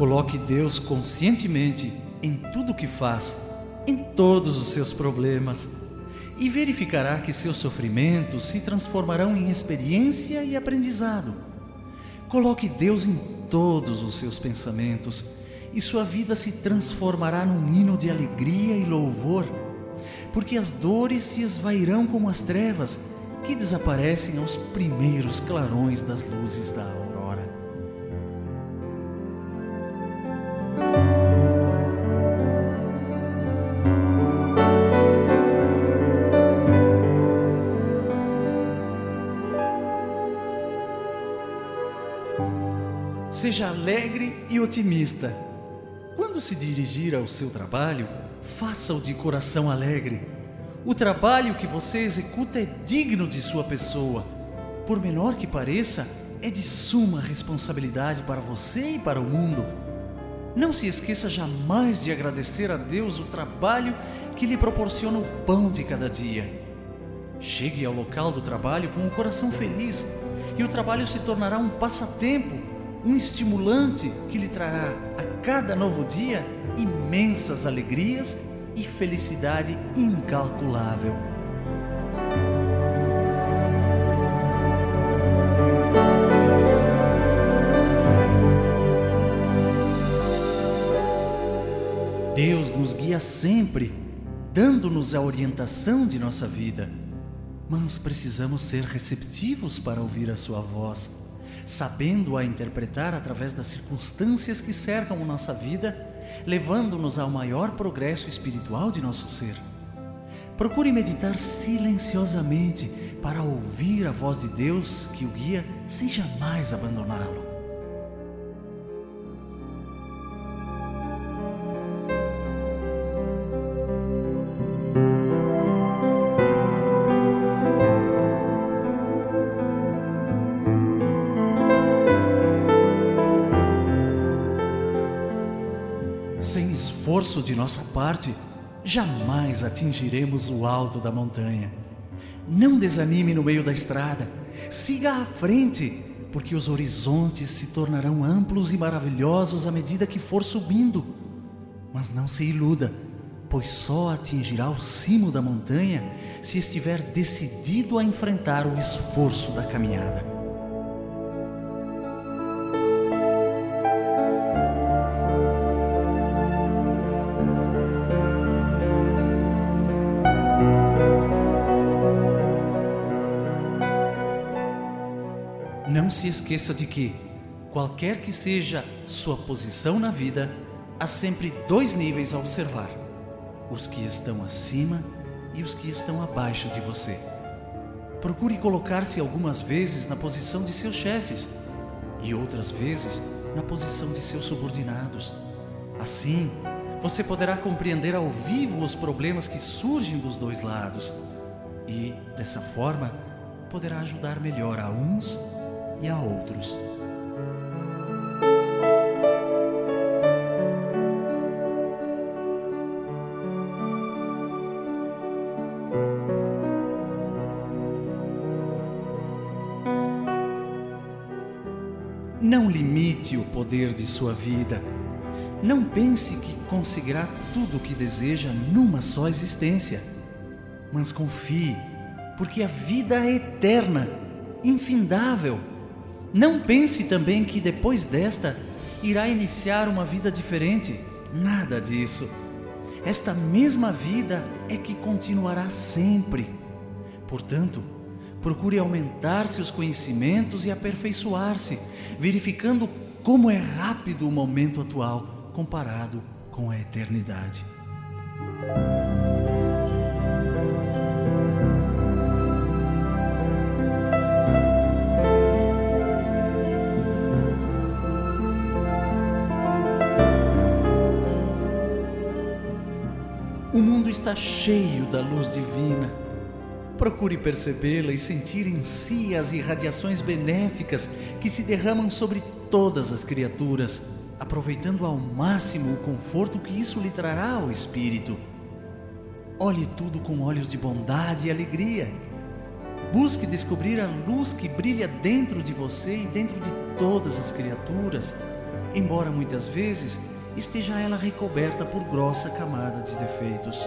Coloque Deus conscientemente em tudo o que faz, em todos os seus problemas, e verificará que seus sofrimentos se transformarão em experiência e aprendizado. Coloque Deus em todos os seus pensamentos e sua vida se transformará num hino de alegria e louvor, porque as dores se esvairão como as trevas que desaparecem aos primeiros clarões das luzes da aurora. Seja alegre e otimista. Quando se dirigir ao seu trabalho, faça-o de coração alegre. O trabalho que você executa é digno de sua pessoa. Por menor que pareça, é de suma responsabilidade para você e para o mundo. Não se esqueça jamais de agradecer a Deus o trabalho que lhe proporciona o pão de cada dia. Chegue ao local do trabalho com o coração feliz e o trabalho se tornará um passatempo um estimulante que lhe trará a cada novo dia imensas alegrias e felicidade incalculável. Deus nos guia sempre, dando-nos a orientação de nossa vida, mas precisamos ser receptivos para ouvir a Sua voz sabendo-a interpretar através das circunstâncias que cercam a nossa vida, levando-nos ao maior progresso espiritual de nosso ser. Procure meditar silenciosamente para ouvir a voz de Deus que o guia sem jamais abandoná-lo. Esforço de nossa parte, jamais atingiremos o alto da montanha. Não desanime no meio da estrada, siga à frente, porque os horizontes se tornarão amplos e maravilhosos à medida que for subindo. Mas não se iluda, pois só atingirá o cimo da montanha se estiver decidido a enfrentar o esforço da caminhada. Não se esqueça de que, qualquer que seja sua posição na vida, há sempre dois níveis a observar: os que estão acima e os que estão abaixo de você. Procure colocar-se algumas vezes na posição de seus chefes e outras vezes na posição de seus subordinados. Assim, você poderá compreender ao vivo os problemas que surgem dos dois lados e, dessa forma, poderá ajudar melhor a uns e a outros. Não limite o poder de sua vida. Não pense que conseguirá tudo o que deseja numa só existência. Mas confie, porque a vida é eterna, infindável não pense também que depois desta irá iniciar uma vida diferente. Nada disso. Esta mesma vida é que continuará sempre. Portanto, procure aumentar seus conhecimentos e aperfeiçoar-se, verificando como é rápido o momento atual comparado com a eternidade. Está cheio da luz divina. Procure percebê-la e sentir em si as irradiações benéficas que se derramam sobre todas as criaturas, aproveitando ao máximo o conforto que isso lhe trará ao espírito. Olhe tudo com olhos de bondade e alegria. Busque descobrir a luz que brilha dentro de você e dentro de todas as criaturas, embora muitas vezes esteja ela recoberta por grossa camada de defeitos.